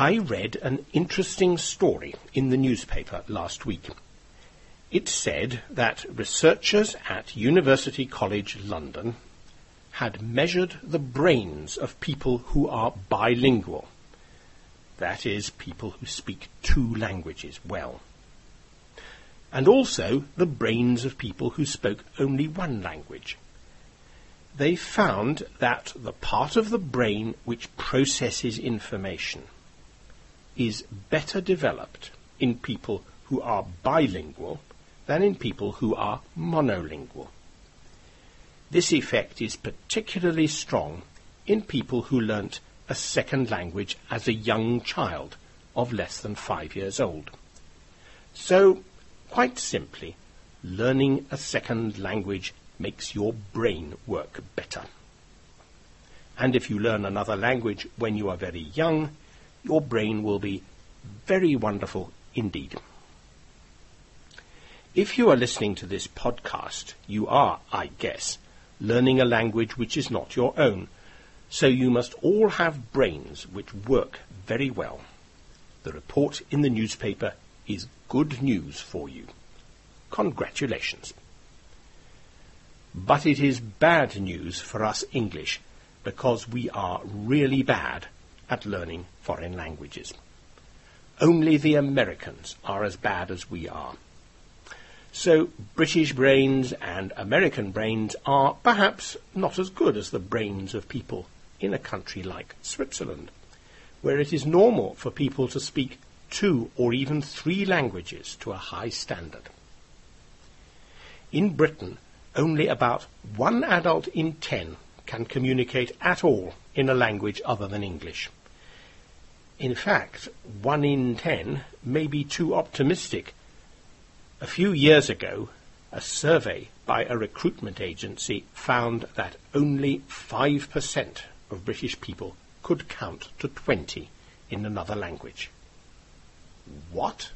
I read an interesting story in the newspaper last week. It said that researchers at University College London had measured the brains of people who are bilingual. That is, people who speak two languages well. And also the brains of people who spoke only one language. They found that the part of the brain which processes information is better developed in people who are bilingual than in people who are monolingual. This effect is particularly strong in people who learnt a second language as a young child of less than five years old. So, quite simply, learning a second language makes your brain work better. And if you learn another language when you are very young, your brain will be very wonderful indeed. If you are listening to this podcast, you are, I guess, learning a language which is not your own. So you must all have brains which work very well. The report in the newspaper is good news for you. Congratulations. But it is bad news for us English because we are really bad at learning foreign languages. Only the Americans are as bad as we are. So British brains and American brains are perhaps not as good as the brains of people in a country like Switzerland, where it is normal for people to speak two or even three languages to a high standard. In Britain, only about one adult in ten can communicate at all in a language other than English. In fact, one in ten may be too optimistic a few years ago, a survey by a recruitment agency found that only 5% of British people could count to 20 in another language. What?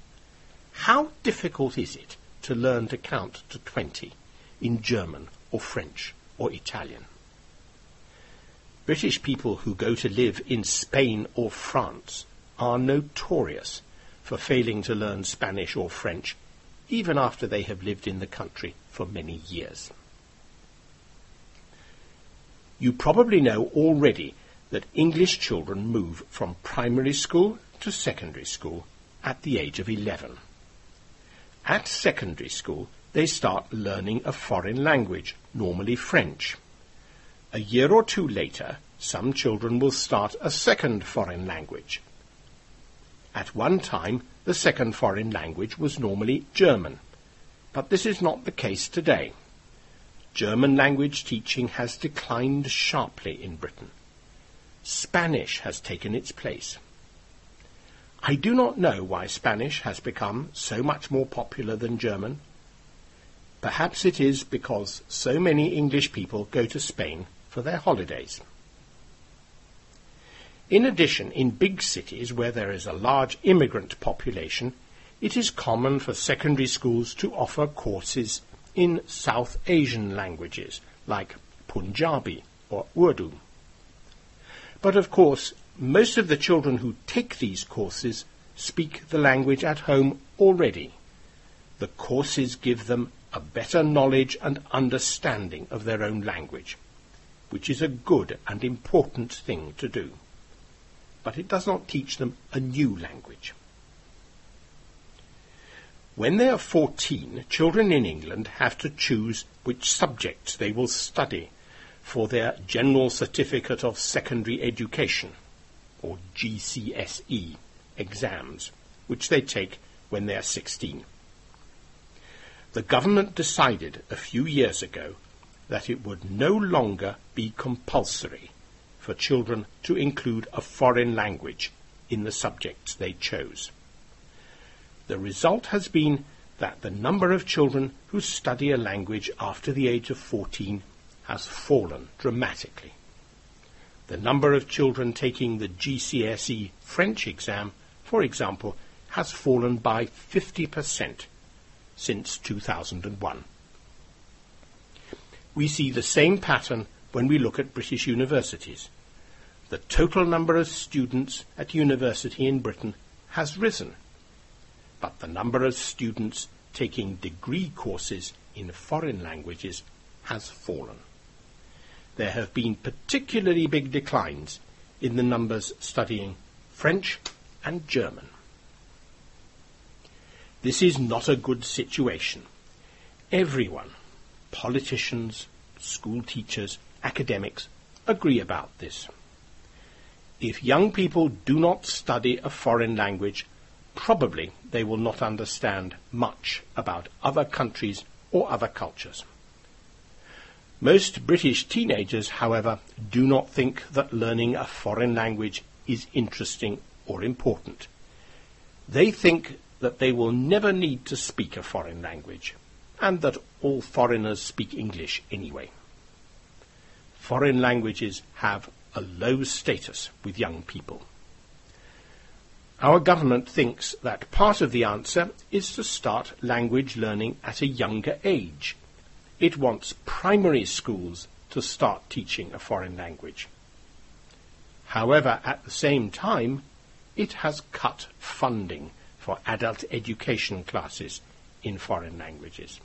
How difficult is it to learn to count to 20 in German or French or Italian? British people who go to live in Spain or France are notorious for failing to learn Spanish or French even after they have lived in the country for many years. You probably know already that English children move from primary school to secondary school at the age of 11. At secondary school, they start learning a foreign language, normally French. A year or two later, some children will start a second foreign language. At one time, the second foreign language was normally German, but this is not the case today. German language teaching has declined sharply in Britain. Spanish has taken its place. I do not know why Spanish has become so much more popular than German. Perhaps it is because so many English people go to Spain for their holidays. In addition, in big cities where there is a large immigrant population, it is common for secondary schools to offer courses in South Asian languages like Punjabi or Urdu. But of course, most of the children who take these courses speak the language at home already. The courses give them a better knowledge and understanding of their own language, which is a good and important thing to do but it does not teach them a new language. When they are 14, children in England have to choose which subjects they will study for their General Certificate of Secondary Education, or GCSE, exams, which they take when they are 16. The government decided a few years ago that it would no longer be compulsory for children to include a foreign language in the subjects they chose. The result has been that the number of children who study a language after the age of 14 has fallen dramatically. The number of children taking the GCSE French exam, for example, has fallen by 50% since 2001. We see the same pattern when we look at British universities. The total number of students at university in Britain has risen, but the number of students taking degree courses in foreign languages has fallen. There have been particularly big declines in the numbers studying French and German. This is not a good situation. Everyone, politicians, school teachers, academics, agree about this. If young people do not study a foreign language, probably they will not understand much about other countries or other cultures. Most British teenagers, however, do not think that learning a foreign language is interesting or important. They think that they will never need to speak a foreign language, and that all foreigners speak English anyway. Foreign languages have a low status with young people. Our government thinks that part of the answer is to start language learning at a younger age. It wants primary schools to start teaching a foreign language. However, at the same time, it has cut funding for adult education classes in foreign languages.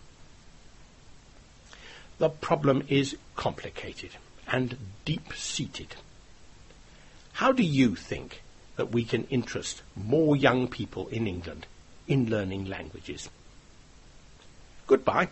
The problem is complicated and deep-seated. How do you think that we can interest more young people in England in learning languages? Goodbye.